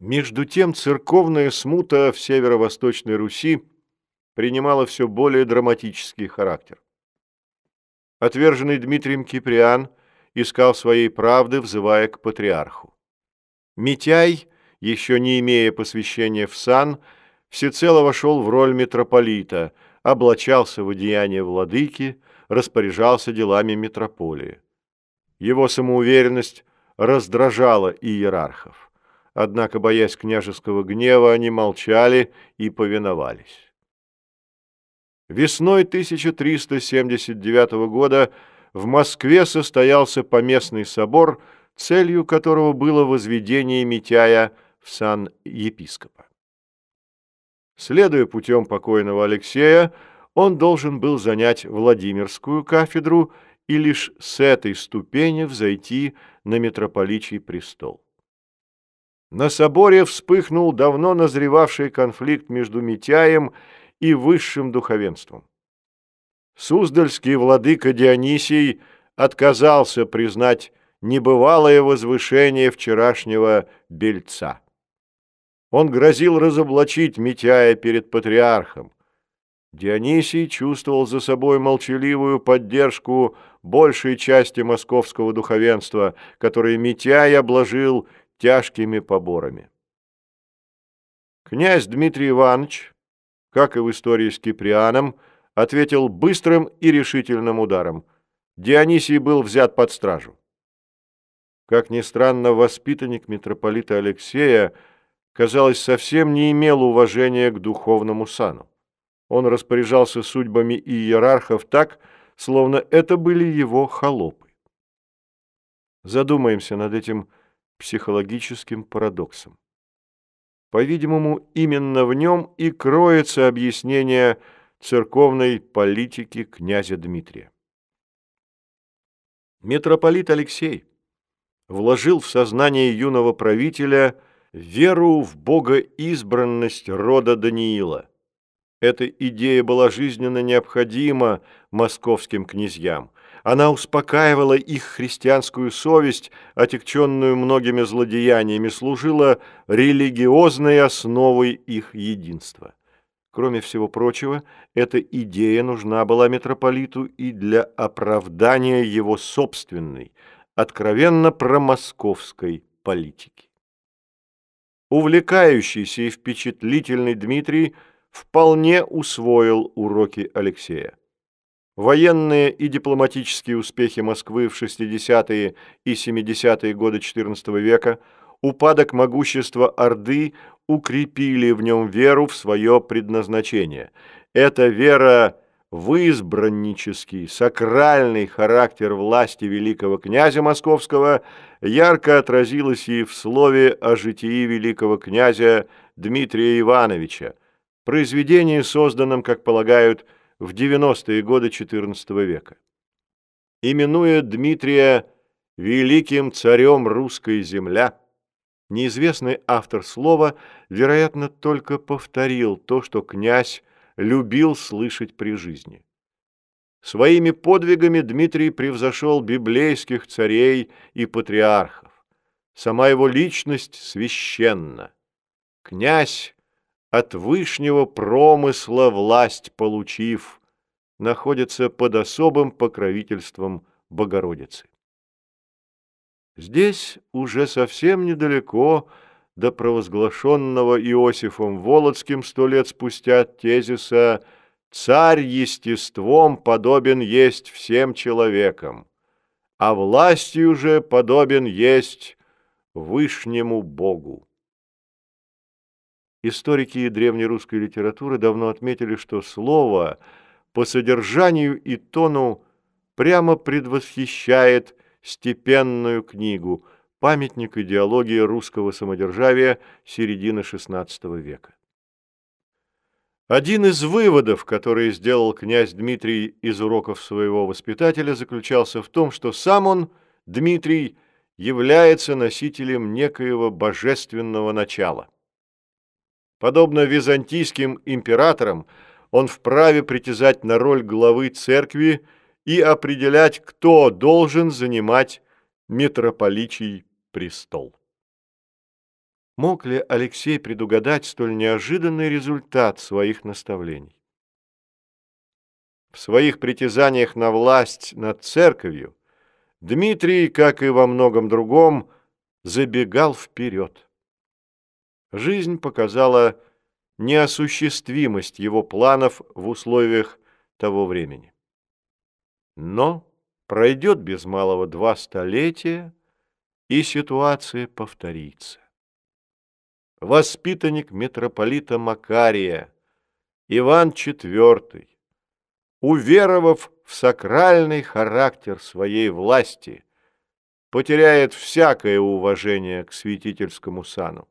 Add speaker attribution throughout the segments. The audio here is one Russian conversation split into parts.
Speaker 1: Между тем церковная смута в северо-восточной Руси принимала все более драматический характер. Отверженный Дмитрием Киприан искал своей правды, взывая к патриарху. Митяй, еще не имея посвящения в сан, всецело вошел в роль митрополита, облачался в одеяние владыки, распоряжался делами митрополии. Его самоуверенность раздражала иерархов. Однако, боясь княжеского гнева, они молчали и повиновались. Весной 1379 года в Москве состоялся поместный собор, целью которого было возведение Митяя в сан епископа. Следуя путем покойного Алексея, он должен был занять Владимирскую кафедру и лишь с этой ступени взойти на митрополичий престол. На соборе вспыхнул давно назревавший конфликт между Митяем и высшим духовенством. Суздальский владыка Дионисий отказался признать небывалое возвышение вчерашнего бельца. Он грозил разоблачить Митяя перед патриархом. Дионисий чувствовал за собой молчаливую поддержку большей части московского духовенства, которое Митяй обложил тяжкими поборами. Князь Дмитрий Иванович, как и в истории с Киприаном, ответил быстрым и решительным ударом. Дионисий был взят под стражу. Как ни странно, воспитанник митрополита Алексея, казалось, совсем не имел уважения к духовному сану. Он распоряжался судьбами иерархов так, словно это были его холопы. Задумаемся над этим психологическим парадоксом. По-видимому, именно в нем и кроется объяснение церковной политики князя Дмитрия. Митрополит Алексей вложил в сознание юного правителя веру в богоизбранность рода Даниила. Эта идея была жизненно необходима московским князьям. Она успокаивала их христианскую совесть, отягченную многими злодеяниями, служила религиозной основой их единства. Кроме всего прочего, эта идея нужна была митрополиту и для оправдания его собственной, откровенно промосковской политики. Увлекающийся и впечатлительный Дмитрий вполне усвоил уроки Алексея. Военные и дипломатические успехи Москвы в 60-е и 70-е годы XIV века, упадок могущества Орды укрепили в нем веру в свое предназначение. Эта вера в избраннический, сакральный характер власти великого князя московского ярко отразилась и в слове о житии великого князя Дмитрия Ивановича, произведении, созданном, как полагают, в 90-е годы XIV века. Именуя Дмитрия великим царем русской земля, неизвестный автор слова, вероятно, только повторил то, что князь любил слышать при жизни. Своими подвигами Дмитрий превзошел библейских царей и патриархов. Сама его личность священна. Князь от вышнего промысла власть получив, находится под особым покровительством Богородицы. Здесь уже совсем недалеко до провозглашенного Иосифом Володским сто лет спустя тезиса «Царь естеством подобен есть всем человекам, а властью же подобен есть Вышнему Богу». Историки древнерусской литературы давно отметили, что слово по содержанию и тону прямо предвосхищает степенную книгу «Памятник идеологии русского самодержавия середины XVI века». Один из выводов, который сделал князь Дмитрий из уроков своего воспитателя, заключался в том, что сам он, Дмитрий, является носителем некоего божественного начала – Подобно византийским императорам, он вправе притязать на роль главы церкви и определять, кто должен занимать митрополичий престол. Мог ли Алексей предугадать столь неожиданный результат своих наставлений? В своих притязаниях на власть над церковью Дмитрий, как и во многом другом, забегал вперед. Жизнь показала неосуществимость его планов в условиях того времени. Но пройдет без малого два столетия, и ситуация повторится. Воспитанник митрополита Макария, Иван IV, уверовав в сакральный характер своей власти, потеряет всякое уважение к святительскому сану.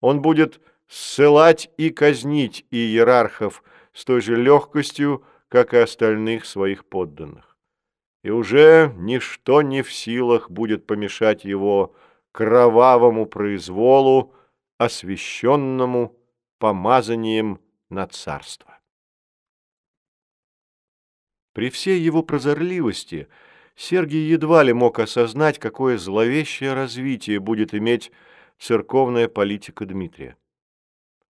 Speaker 1: Он будет ссылать и казнить иерархов с той же легкостью, как и остальных своих подданных. И уже ничто не в силах будет помешать его кровавому произволу, освященному помазанием на царство. При всей его прозорливости Сергий едва ли мог осознать, какое зловещее развитие будет иметь церковная политика Дмитрия.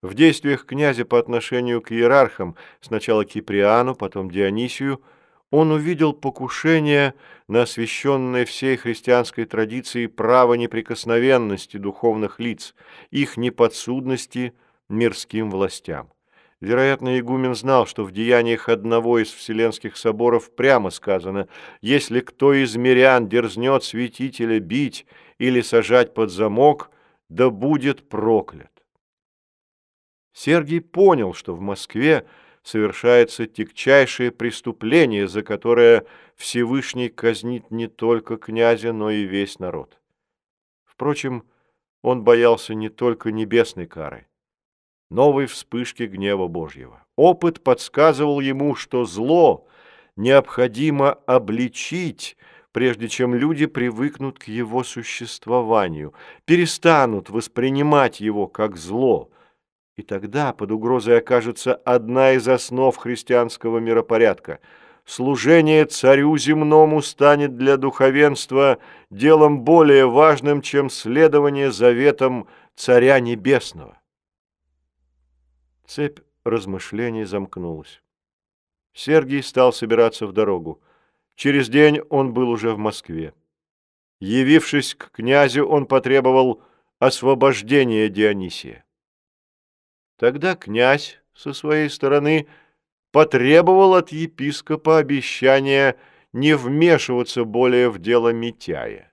Speaker 1: В действиях князя по отношению к иерархам, сначала Киприану, потом Дионисию, он увидел покушение на освященное всей христианской традиции право неприкосновенности духовных лиц, их неподсудности мирским властям. Вероятно, игумен знал, что в деяниях одного из вселенских соборов прямо сказано «Если кто из мирян дерзнет святителя бить или сажать под замок, да будет проклят». Сергий понял, что в Москве совершается тягчайшее преступление, за которое Всевышний казнит не только князя, но и весь народ. Впрочем, он боялся не только небесной кары, новой вспышки гнева Божьего. Опыт подсказывал ему, что зло необходимо обличить, прежде чем люди привыкнут к его существованию, перестанут воспринимать его как зло – и тогда под угрозой окажется одна из основ христианского миропорядка. Служение царю земному станет для духовенства делом более важным, чем следование заветам царя небесного. Цепь размышлений замкнулась. Сергий стал собираться в дорогу. Через день он был уже в Москве. Явившись к князю, он потребовал освобождения Дионисия. Тогда князь со своей стороны потребовал от епископа обещания не вмешиваться более в дело Митяя.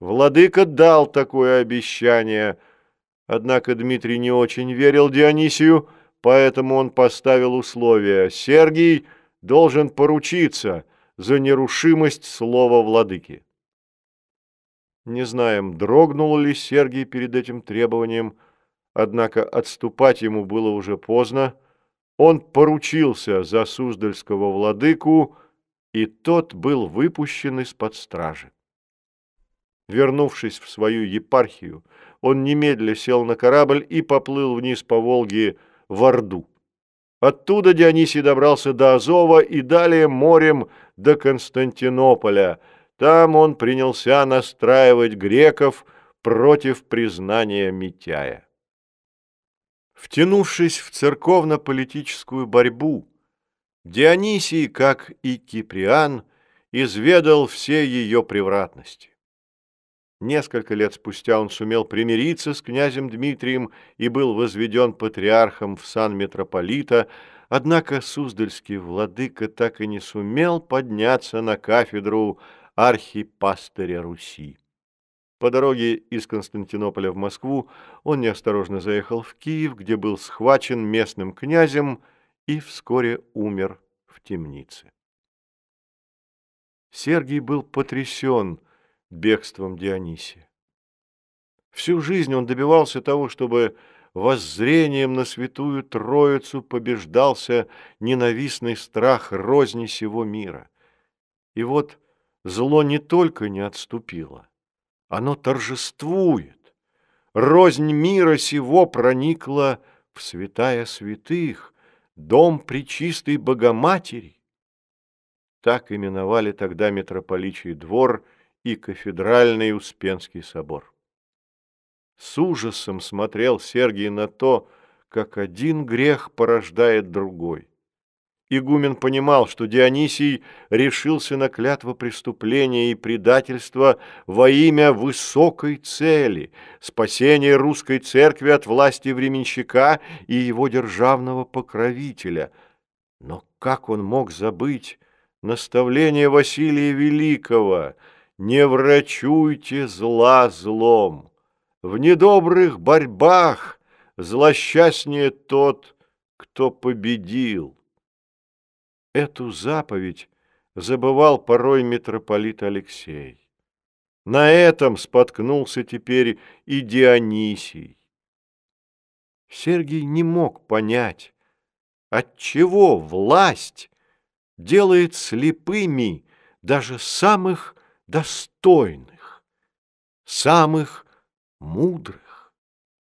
Speaker 1: Владыка дал такое обещание, однако Дмитрий не очень верил Дионисию, поэтому он поставил условие «Сергий должен поручиться за нерушимость слова владыки». Не знаем, дрогнул ли Сергий перед этим требованием, Однако отступать ему было уже поздно. Он поручился за Суздальского владыку, и тот был выпущен из-под стражи. Вернувшись в свою епархию, он немедля сел на корабль и поплыл вниз по Волге в Орду. Оттуда Дионисий добрался до Азова и далее морем до Константинополя. Там он принялся настраивать греков против признания Митяя. Втянувшись в церковно-политическую борьбу, Дионисий, как и Киприан, изведал все ее превратности. Несколько лет спустя он сумел примириться с князем Дмитрием и был возведен патриархом в сан митрополита, однако Суздальский владыка так и не сумел подняться на кафедру архипастыря Руси. По дороге из Константинополя в Москву он неосторожно заехал в Киев, где был схвачен местным князем и вскоре умер в темнице. Сергий был потрясен бегством Дионисия. Всю жизнь он добивался того, чтобы воззрением на святую Троицу побеждался ненавистный страх розни сего мира. И вот зло не только не отступило, оно торжествует. Рознь мира сего проникла в святая святых, дом причистой Богоматери. Так именовали тогда митрополичий двор и кафедральный Успенский собор. С ужасом смотрел Сергий на то, как один грех порождает другой. Игумен понимал, что Дионисий решился на клятво преступления и предательства во имя высокой цели – спасения русской церкви от власти временщика и его державного покровителя. Но как он мог забыть наставление Василия Великого «Не врачуйте зла злом»? В недобрых борьбах злосчастнее тот, кто победил. Эту заповедь забывал порой митрополит Алексей. На этом споткнулся теперь и Дионисий. Сергий не мог понять, отчего власть делает слепыми даже самых достойных, самых мудрых.